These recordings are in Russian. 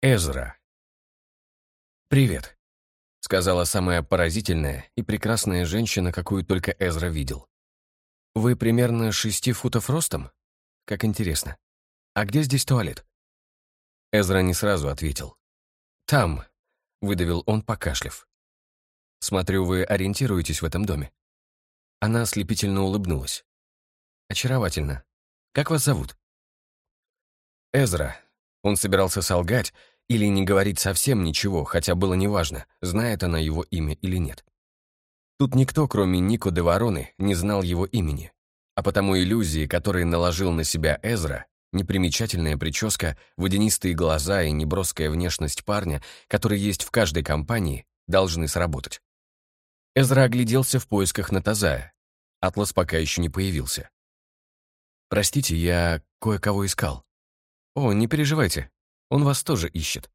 Эзра. «Привет», — сказала самая поразительная и прекрасная женщина, какую только Эзра видел. «Вы примерно шести футов ростом? Как интересно. А где здесь туалет?» Эзра не сразу ответил. «Там», — выдавил он, покашлив. «Смотрю, вы ориентируетесь в этом доме». Она ослепительно улыбнулась. «Очаровательно. Как вас зовут?» «Эзра», он собирался солгать или не говорить совсем ничего, хотя было неважно, знает она его имя или нет. Тут никто, кроме Нико де Вороны, не знал его имени, а потому иллюзии, которые наложил на себя Эзра, непримечательная прическа, водянистые глаза и неброская внешность парня, который есть в каждой компании, должны сработать. Эзра огляделся в поисках Натазая. Атлас пока еще не появился. «Простите, я кое-кого искал». «О, не переживайте, он вас тоже ищет».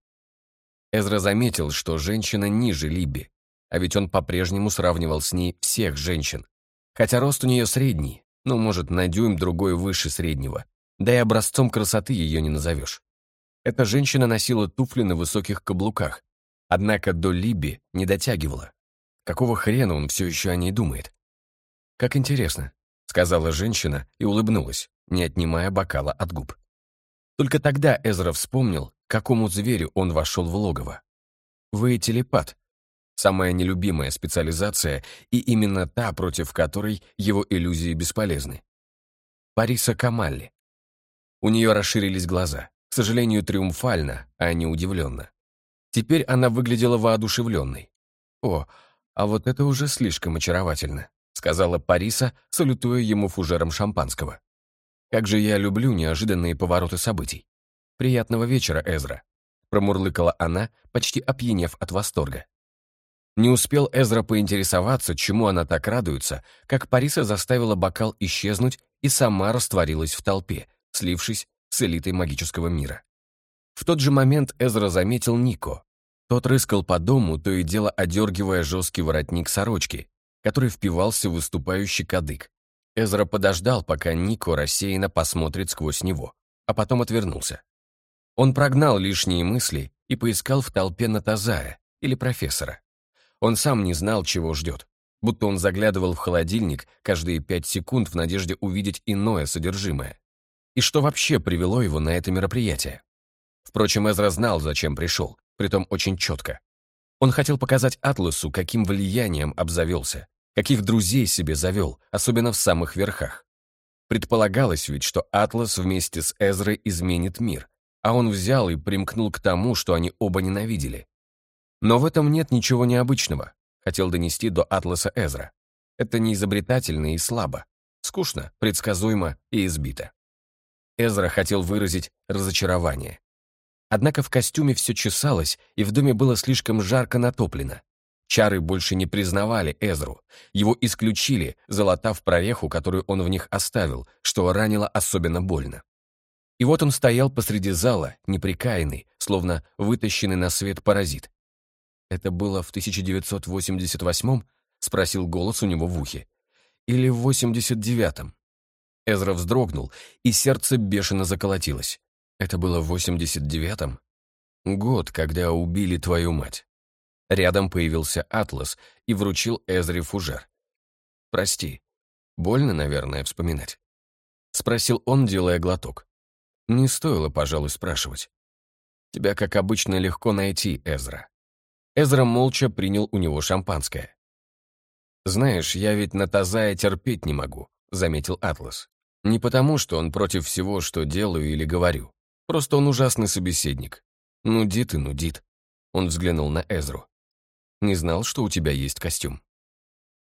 Эзра заметил, что женщина ниже Либби, а ведь он по-прежнему сравнивал с ней всех женщин. Хотя рост у нее средний, но, может, на дюйм другой выше среднего, да и образцом красоты ее не назовешь. Эта женщина носила туфли на высоких каблуках, однако до Либи не дотягивала. Какого хрена он все еще о ней думает? «Как интересно», — сказала женщина и улыбнулась, не отнимая бокала от губ. Только тогда Эзра вспомнил, какому зверю он вошел в логово. Вы телепат. Самая нелюбимая специализация и именно та, против которой его иллюзии бесполезны. Париса Камалли. У нее расширились глаза, к сожалению, триумфально, а не удивленно. Теперь она выглядела воодушевленной. «О, а вот это уже слишком очаровательно», сказала Париса, салютуя ему фужером шампанского. Как же я люблю неожиданные повороты событий. Приятного вечера, Эзра, промурлыкала она, почти опьянев от восторга. Не успел Эзра поинтересоваться, чему она так радуется, как Париса заставила бокал исчезнуть и сама растворилась в толпе, слившись с элитой магического мира. В тот же момент Эзра заметил Нико. Тот рыскал по дому, то и дело одергивая жесткий воротник сорочки, который впивался в выступающий кадык, Эзра подождал, пока Нико рассеянно посмотрит сквозь него, а потом отвернулся. Он прогнал лишние мысли и поискал в толпе Натазая или профессора. Он сам не знал, чего ждет, будто он заглядывал в холодильник каждые пять секунд в надежде увидеть иное содержимое. И что вообще привело его на это мероприятие? Впрочем, Эзра знал, зачем пришел, притом очень четко. Он хотел показать Атласу, каким влиянием обзавелся, каких друзей себе завел, особенно в самых верхах. Предполагалось ведь, что Атлас вместе с Эзрой изменит мир, а он взял и примкнул к тому, что они оба ненавидели. Но в этом нет ничего необычного, хотел донести до Атласа Эзра. Это не изобретательно и слабо, скучно, предсказуемо и избито. Эзра хотел выразить разочарование. Однако в костюме все чесалось, и в доме было слишком жарко натоплено. Чары больше не признавали Эзру. Его исключили, залатав прореху, которую он в них оставил, что ранило особенно больно. И вот он стоял посреди зала, неприкаянный, словно вытащенный на свет паразит. «Это было в 1988-м?» — спросил голос у него в ухе. «Или в 89-м?» Эзра вздрогнул, и сердце бешено заколотилось. «Это было в 89-м?» «Год, когда убили твою мать». Рядом появился Атлас и вручил Эзре фужер. «Прости. Больно, наверное, вспоминать?» Спросил он, делая глоток. Не стоило, пожалуй, спрашивать. «Тебя, как обычно, легко найти, Эзра». Эзра молча принял у него шампанское. «Знаешь, я ведь на Тазая терпеть не могу», — заметил Атлас. «Не потому, что он против всего, что делаю или говорю. Просто он ужасный собеседник. Нудит и нудит». Он взглянул на Эзру. Не знал, что у тебя есть костюм».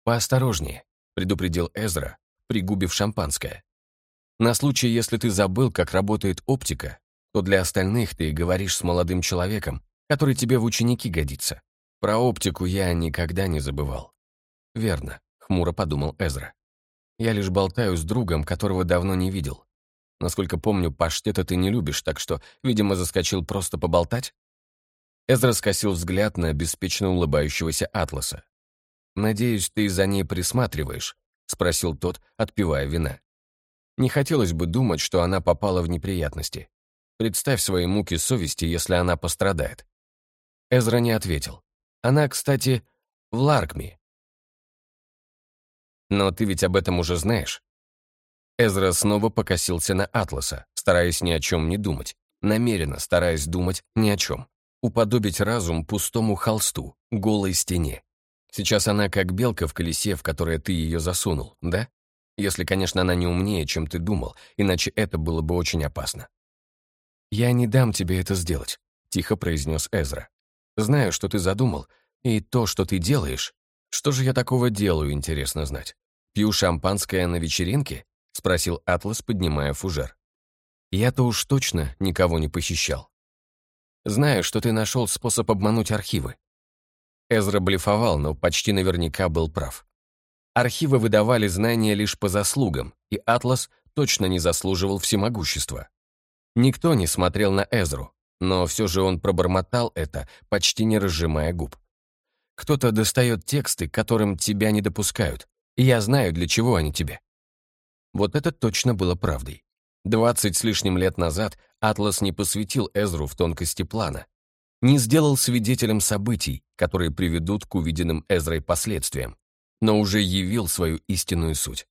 «Поосторожнее», — предупредил Эзра, пригубив шампанское. «На случай, если ты забыл, как работает оптика, то для остальных ты говоришь с молодым человеком, который тебе в ученики годится. Про оптику я никогда не забывал». «Верно», — хмуро подумал Эзра. «Я лишь болтаю с другом, которого давно не видел. Насколько помню, паштета ты не любишь, так что, видимо, заскочил просто поболтать?» Эзра скосил взгляд на беспечно улыбающегося Атласа. «Надеюсь, ты за ней присматриваешь?» — спросил тот, отпивая вина. Не хотелось бы думать, что она попала в неприятности. Представь свои муки совести, если она пострадает. Эзра не ответил. Она, кстати, в Ларкме. Но ты ведь об этом уже знаешь. Эзра снова покосился на Атласа, стараясь ни о чем не думать, намеренно стараясь думать ни о чем. Уподобить разум пустому холсту, голой стене. Сейчас она как белка в колесе, в которое ты ее засунул, да? Если, конечно, она не умнее, чем ты думал, иначе это было бы очень опасно. «Я не дам тебе это сделать», — тихо произнес Эзра. «Знаю, что ты задумал, и то, что ты делаешь. Что же я такого делаю, интересно знать? Пью шампанское на вечеринке?» — спросил Атлас, поднимая фужер. «Я-то уж точно никого не похищал. Знаю, что ты нашел способ обмануть архивы». Эзра блефовал, но почти наверняка был прав. Архивы выдавали знания лишь по заслугам, и Атлас точно не заслуживал всемогущества. Никто не смотрел на Эзру, но все же он пробормотал это, почти не разжимая губ. «Кто-то достает тексты, которым тебя не допускают, и я знаю, для чего они тебе». Вот это точно было правдой. Двадцать с лишним лет назад Атлас не посвятил Эзру в тонкости плана, не сделал свидетелем событий, которые приведут к увиденным Эзрой последствиям но уже явил свою истинную суть.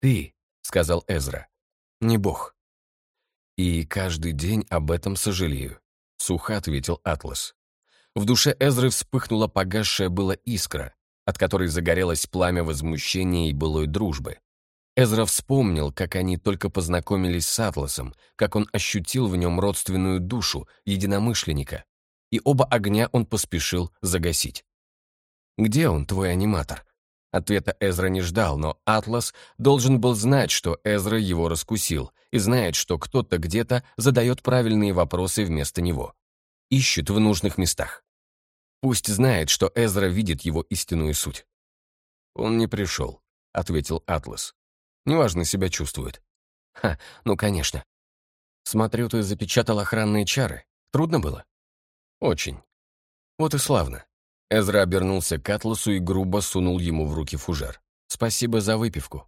«Ты», — сказал Эзра, — «не бог». «И каждый день об этом сожалею», — сухо ответил Атлас. В душе Эзры вспыхнула погасшая была искра, от которой загорелось пламя возмущения и былой дружбы. Эзра вспомнил, как они только познакомились с Атласом, как он ощутил в нем родственную душу, единомышленника, и оба огня он поспешил загасить. «Где он, твой аниматор?» Ответа Эзра не ждал, но Атлас должен был знать, что Эзра его раскусил, и знает, что кто-то где-то задает правильные вопросы вместо него. Ищет в нужных местах. Пусть знает, что Эзра видит его истинную суть. «Он не пришел», — ответил Атлас. «Неважно себя чувствует». «Ха, ну, конечно. Смотрю, ты запечатал охранные чары. Трудно было?» «Очень. Вот и славно. Эзра обернулся к Атласу и грубо сунул ему в руки фужер. «Спасибо за выпивку».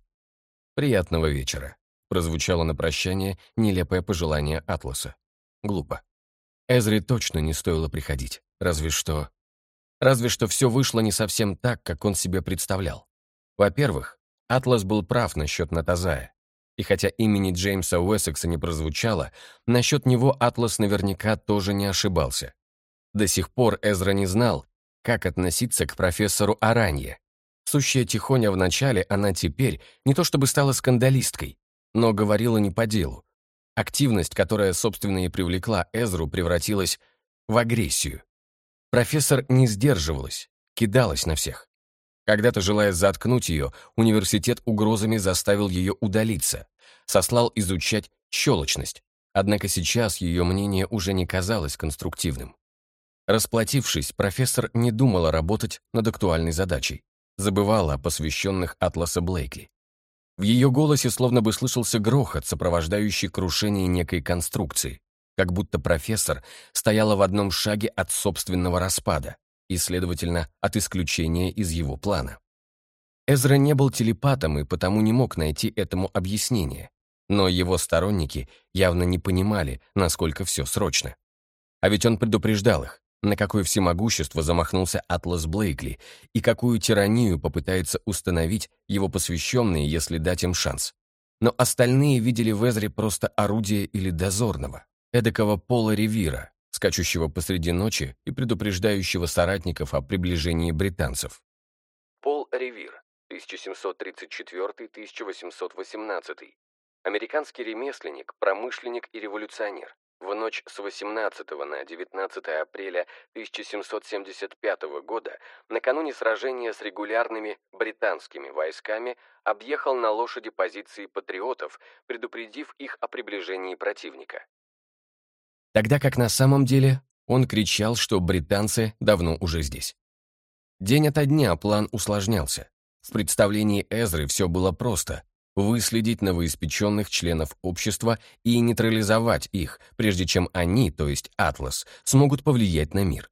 «Приятного вечера», — прозвучало на прощание нелепое пожелание Атласа. Глупо. Эзре точно не стоило приходить. Разве что... Разве что все вышло не совсем так, как он себе представлял. Во-первых, Атлас был прав насчет Натазая. И хотя имени Джеймса Уэссекса не прозвучало, насчет него Атлас наверняка тоже не ошибался. До сих пор Эзра не знал, как относиться к профессору Аранье. Сущая Тихоня вначале, она теперь не то чтобы стала скандалисткой, но говорила не по делу. Активность, которая, собственно, и привлекла Эзру, превратилась в агрессию. Профессор не сдерживалась, кидалась на всех. Когда-то, желая заткнуть ее, университет угрозами заставил ее удалиться, сослал изучать щелочность. Однако сейчас ее мнение уже не казалось конструктивным. Расплатившись, профессор не думала работать над актуальной задачей, забывала о посвященных Атласа Блейкли. В ее голосе словно бы слышался грохот, сопровождающий крушение некой конструкции, как будто профессор стояла в одном шаге от собственного распада и, следовательно, от исключения из его плана. Эзра не был телепатом и потому не мог найти этому объяснение, но его сторонники явно не понимали, насколько все срочно. А ведь он предупреждал их, на какое всемогущество замахнулся Атлас Блейкли и какую тиранию попытается установить его посвященные, если дать им шанс. Но остальные видели в Эзре просто орудие или дозорного, эдакого пола ревира, скачущего посреди ночи и предупреждающего соратников о приближении британцев. Пол Ревир, 1734-1818. Американский ремесленник, промышленник и революционер. В ночь с 18 на 19 апреля 1775 года, накануне сражения с регулярными британскими войсками, объехал на лошади позиции патриотов, предупредив их о приближении противника. Тогда как на самом деле он кричал, что британцы давно уже здесь. День ото дня план усложнялся. В представлении Эзры все было просто выследить новоиспеченных членов общества и нейтрализовать их, прежде чем они, то есть Атлас, смогут повлиять на мир.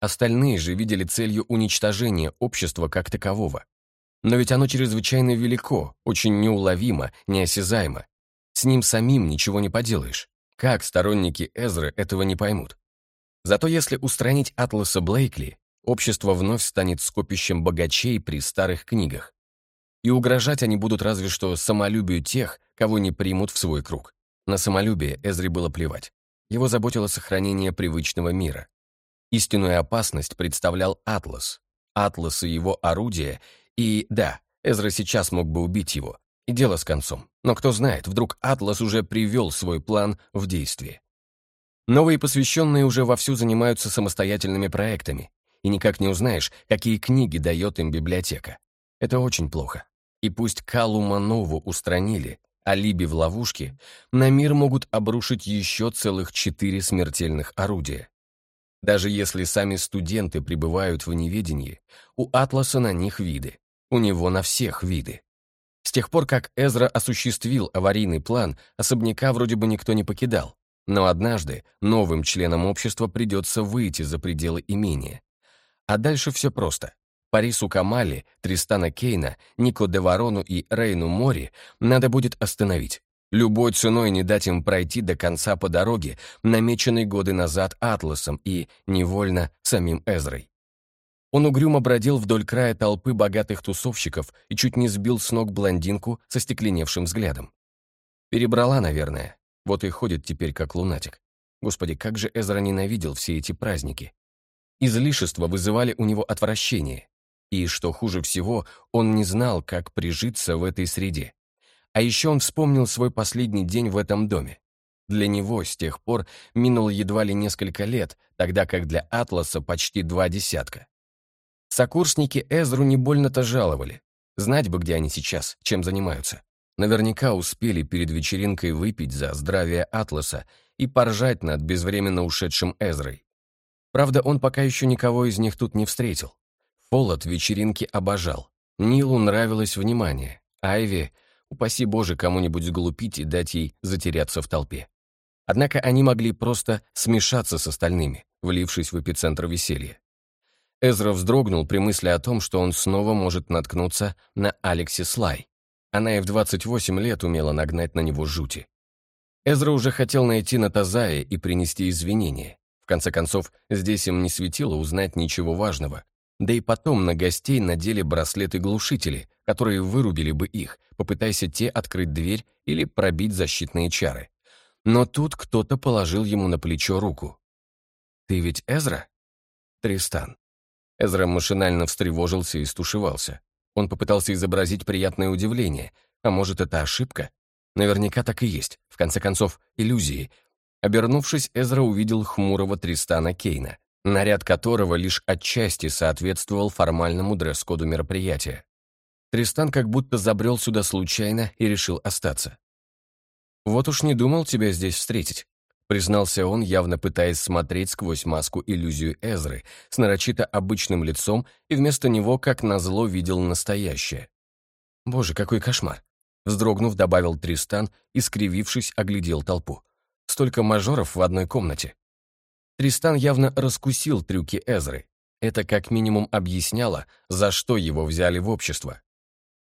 Остальные же видели целью уничтожения общества как такового. Но ведь оно чрезвычайно велико, очень неуловимо, неосязаемо. С ним самим ничего не поделаешь. Как сторонники Эзры этого не поймут? Зато если устранить Атласа Блейкли, общество вновь станет скопищем богачей при старых книгах. И угрожать они будут разве что самолюбию тех, кого не примут в свой круг. На самолюбие Эзре было плевать. Его заботило сохранение привычного мира. Истинную опасность представлял Атлас. Атлас и его орудия, и да, Эзра сейчас мог бы убить его, и дело с концом. Но кто знает, вдруг Атлас уже привел свой план в действие. Новые посвященные уже вовсю занимаются самостоятельными проектами, и никак не узнаешь, какие книги дает им библиотека. Это очень плохо. И пусть Калу Манову устранили, а Либи в ловушке, на мир могут обрушить еще целых четыре смертельных орудия. Даже если сами студенты пребывают в неведении, у Атласа на них виды, у него на всех виды. С тех пор, как Эзра осуществил аварийный план, особняка вроде бы никто не покидал. Но однажды новым членам общества придется выйти за пределы имения. А дальше все просто. Парису Камали, Тристана Кейна, Нико Деварону и Рейну Мори надо будет остановить. Любой ценой не дать им пройти до конца по дороге, намеченной годы назад Атласом и, невольно, самим Эзрой. Он угрюмо бродил вдоль края толпы богатых тусовщиков и чуть не сбил с ног блондинку со стекленевшим взглядом. Перебрала, наверное. Вот и ходит теперь как лунатик. Господи, как же Эзра ненавидел все эти праздники. Излишества вызывали у него отвращение. И, что хуже всего, он не знал, как прижиться в этой среде. А еще он вспомнил свой последний день в этом доме. Для него с тех пор минуло едва ли несколько лет, тогда как для Атласа почти два десятка. Сокурсники Эзру не больно-то жаловали. Знать бы, где они сейчас, чем занимаются. Наверняка успели перед вечеринкой выпить за здравие Атласа и поржать над безвременно ушедшим Эзрой. Правда, он пока еще никого из них тут не встретил. Фолот вечеринки обожал. Нилу нравилось внимание. Айви, упаси Боже, кому-нибудь сглупить и дать ей затеряться в толпе. Однако они могли просто смешаться с остальными, влившись в эпицентр веселья. Эзра вздрогнул при мысли о том, что он снова может наткнуться на Алекси Слай. Она и в 28 лет умела нагнать на него жути. Эзра уже хотел найти Натазая и принести извинения. В конце концов, здесь им не светило узнать ничего важного. Да и потом на гостей надели браслеты-глушители, которые вырубили бы их, попытайся те открыть дверь или пробить защитные чары. Но тут кто-то положил ему на плечо руку. «Ты ведь Эзра?» «Тристан». Эзра машинально встревожился и стушевался. Он попытался изобразить приятное удивление. А может, это ошибка? Наверняка так и есть. В конце концов, иллюзии. Обернувшись, Эзра увидел хмурого Тристана Кейна, наряд которого лишь отчасти соответствовал формальному дресс-коду мероприятия. Тристан как будто забрел сюда случайно и решил остаться. «Вот уж не думал тебя здесь встретить», признался он, явно пытаясь смотреть сквозь маску иллюзию Эзры с нарочито обычным лицом и вместо него, как назло, видел настоящее. «Боже, какой кошмар!» Вздрогнув, добавил Тристан и, скривившись, оглядел толпу. «Столько мажоров в одной комнате». Тристан явно раскусил трюки Эзры. Это как минимум объясняло, за что его взяли в общество.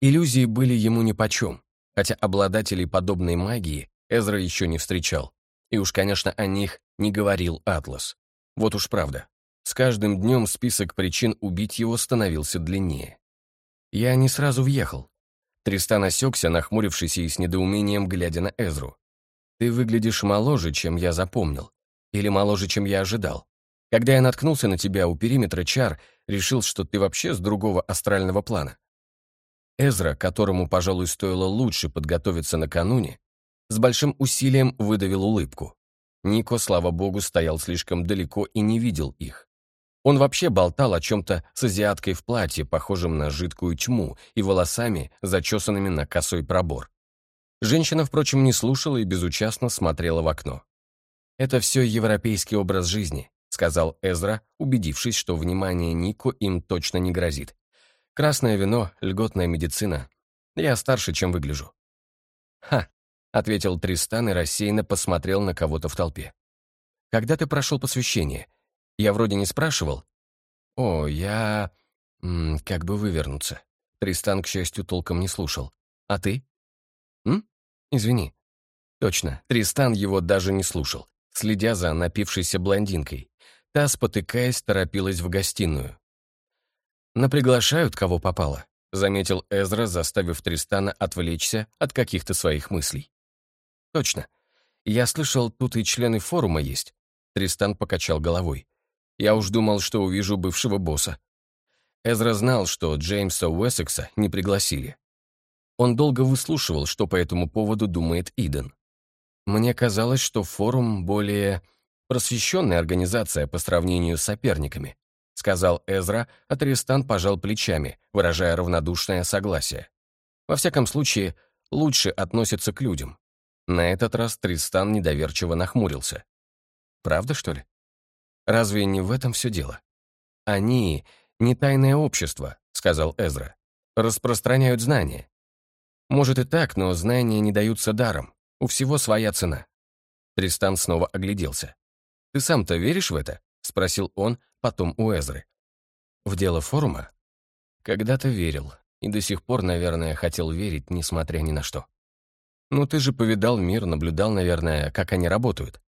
Иллюзии были ему нипочем, хотя обладателей подобной магии Эзра еще не встречал. И уж, конечно, о них не говорил Атлас. Вот уж правда. С каждым днем список причин убить его становился длиннее. Я не сразу въехал. Тристан осекся, нахмурившись и с недоумением глядя на Эзру. «Ты выглядишь моложе, чем я запомнил. Или моложе, чем я ожидал. Когда я наткнулся на тебя у периметра чар, решил, что ты вообще с другого астрального плана». Эзра, которому, пожалуй, стоило лучше подготовиться накануне, с большим усилием выдавил улыбку. Нико, слава богу, стоял слишком далеко и не видел их. Он вообще болтал о чем-то с азиаткой в платье, похожем на жидкую тьму, и волосами, зачесанными на косой пробор. Женщина, впрочем, не слушала и безучастно смотрела в окно. «Это все европейский образ жизни», — сказал Эзра, убедившись, что внимание Нико им точно не грозит. «Красное вино, льготная медицина. Я старше, чем выгляжу». «Ха, — ответил Тристан и рассеянно посмотрел на кого-то в толпе. «Когда ты прошел посвящение? Я вроде не спрашивал». «О, я... М -м, как бы вывернуться?» Тристан, к счастью, толком не слушал. «А ты?» «М? Извини». Точно, Тристан его даже не слушал, следя за напившейся блондинкой. Та, спотыкаясь, торопилась в гостиную. «Наприглашают, кого попало», — заметил Эзра, заставив Тристана отвлечься от каких-то своих мыслей. «Точно. Я слышал, тут и члены форума есть». Тристан покачал головой. «Я уж думал, что увижу бывшего босса». Эзра знал, что Джеймса Уэссекса не пригласили. Он долго выслушивал, что по этому поводу думает Иден. «Мне казалось, что форум более просвещенная организация по сравнению с соперниками», сказал Эзра, а Тристан пожал плечами, выражая равнодушное согласие. Во всяком случае, лучше относится к людям. На этот раз Тристан недоверчиво нахмурился. «Правда, что ли? Разве не в этом все дело? Они — не тайное общество», — сказал Эзра. «Распространяют знания. Может и так, но знания не даются даром. У всего своя цена». Тристан снова огляделся. «Ты сам-то веришь в это?» — спросил он, потом у Эзры. «В дело форума?» «Когда-то верил, и до сих пор, наверное, хотел верить, несмотря ни на что». «Ну ты же повидал мир, наблюдал, наверное, как они работают».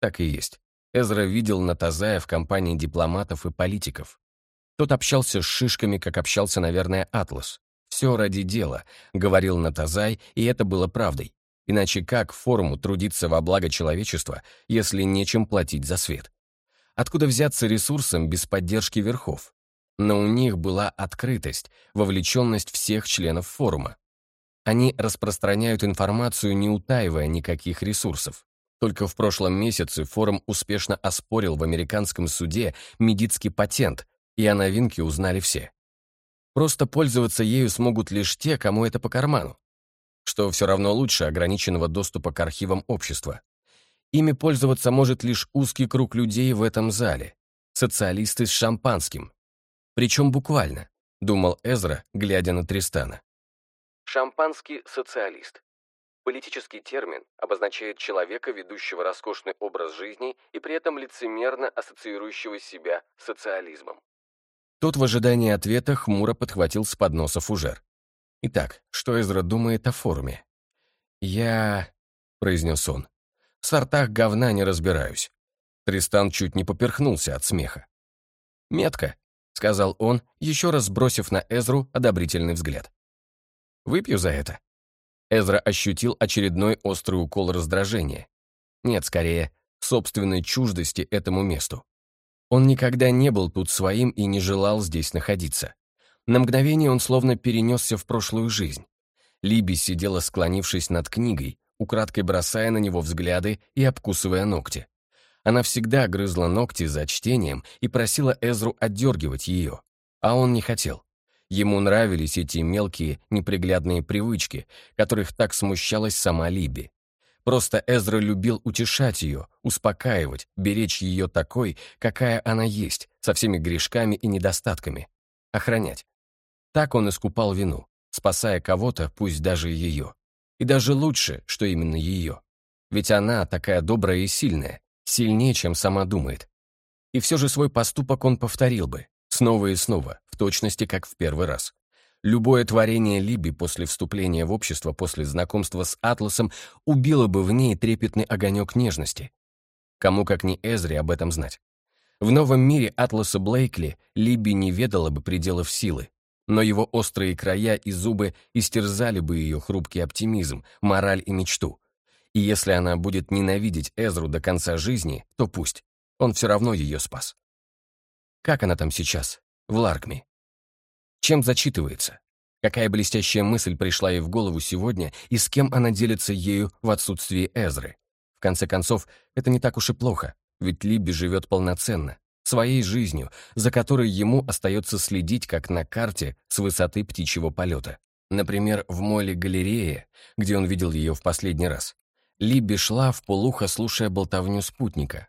Так и есть. Эзра видел Натазая в компании дипломатов и политиков. Тот общался с шишками, как общался, наверное, Атлас. «Все ради дела», — говорил Натазай, и это было правдой. Иначе как форуму трудиться во благо человечества, если нечем платить за свет? Откуда взяться ресурсам без поддержки верхов? Но у них была открытость, вовлеченность всех членов форума. Они распространяют информацию, не утаивая никаких ресурсов. Только в прошлом месяце форум успешно оспорил в американском суде медицкий патент, и о новинке узнали все. Просто пользоваться ею смогут лишь те, кому это по карману, что все равно лучше ограниченного доступа к архивам общества. Ими пользоваться может лишь узкий круг людей в этом зале, социалисты с шампанским. Причем буквально, думал Эзра, глядя на Тристана. Шампанский социалист. Политический термин обозначает человека, ведущего роскошный образ жизни и при этом лицемерно ассоциирующего себя с социализмом. Тот в ожидании ответа хмуро подхватил с подноса фужер. «Итак, что Эзра думает о форуме?» «Я...» — произнес он. «В сортах говна не разбираюсь». Тристан чуть не поперхнулся от смеха. «Метко», — сказал он, еще раз бросив на Эзру одобрительный взгляд. Выпью за это». Эзра ощутил очередной острый укол раздражения. Нет, скорее, собственной чуждости этому месту. Он никогда не был тут своим и не желал здесь находиться. На мгновение он словно перенесся в прошлую жизнь. Либи сидела, склонившись над книгой, украдкой бросая на него взгляды и обкусывая ногти. Она всегда грызла ногти за чтением и просила Эзру отдергивать ее, а он не хотел. Ему нравились эти мелкие, неприглядные привычки, которых так смущалась сама Либи. Просто Эзра любил утешать ее, успокаивать, беречь ее такой, какая она есть, со всеми грешками и недостатками. Охранять. Так он искупал вину, спасая кого-то, пусть даже ее. И даже лучше, что именно ее. Ведь она такая добрая и сильная, сильнее, чем сама думает. И все же свой поступок он повторил бы, снова и снова, точности как в первый раз. Любое творение Либи после вступления в общество, после знакомства с Атласом, убило бы в ней трепетный огонек нежности. Кому как не Эзри об этом знать. В новом мире Атласа Блейкли Либи не ведала бы пределов силы, но его острые края и зубы истерзали бы ее хрупкий оптимизм, мораль и мечту. И если она будет ненавидеть Эзру до конца жизни, то пусть. Он все равно ее спас. Как она там сейчас? В Ларкме. Чем зачитывается? Какая блестящая мысль пришла ей в голову сегодня и с кем она делится ею в отсутствии Эзры? В конце концов, это не так уж и плохо, ведь Либби живет полноценно, своей жизнью, за которой ему остается следить, как на карте, с высоты птичьего полета. Например, в моле галерее, где он видел ее в последний раз. Либби шла в полухо, слушая болтовню спутника.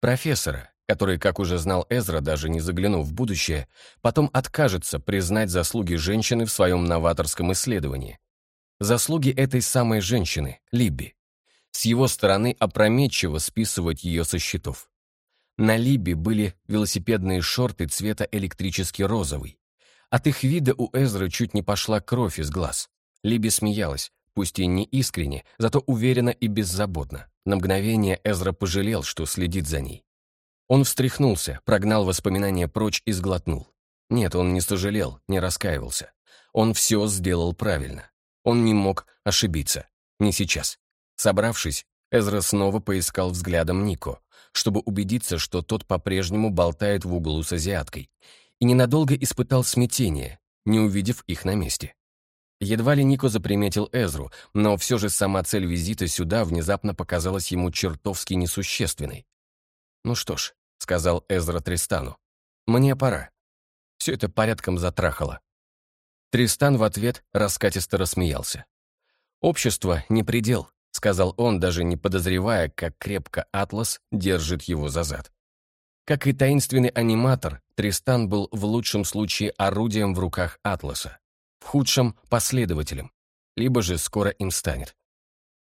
Профессора, который, как уже знал Эзра, даже не заглянув в будущее, потом откажется признать заслуги женщины в своем новаторском исследовании. Заслуги этой самой женщины, Либби. С его стороны опрометчиво списывать ее со счетов. На Либби были велосипедные шорты цвета электрический розовый. От их вида у Эзры чуть не пошла кровь из глаз. Либи смеялась, пусть и не искренне, зато уверенно и беззаботно. На мгновение Эзра пожалел, что следит за ней. Он встряхнулся, прогнал воспоминания прочь и сглотнул. Нет, он не сожалел, не раскаивался. Он все сделал правильно. Он не мог ошибиться. Не сейчас. Собравшись, Эзра снова поискал взглядом Нико, чтобы убедиться, что тот по-прежнему болтает в углу с азиаткой, и ненадолго испытал смятение, не увидев их на месте. Едва ли Нико заприметил Эзру, но все же сама цель визита сюда внезапно показалась ему чертовски несущественной. «Ну что ж», — сказал Эзра Тристану, — «мне пора». Все это порядком затрахало. Тристан в ответ раскатисто рассмеялся. «Общество — не предел», — сказал он, даже не подозревая, как крепко Атлас держит его за зад. Как и таинственный аниматор, Тристан был в лучшем случае орудием в руках Атласа, в худшем — последователем, либо же скоро им станет.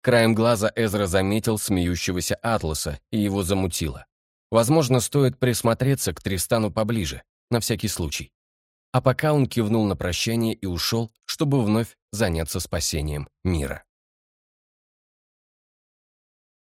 Краем глаза Эзра заметил смеющегося Атласа, и его замутило. Возможно, стоит присмотреться к Тристану поближе, на всякий случай. А пока он кивнул на прощание и ушел, чтобы вновь заняться спасением мира.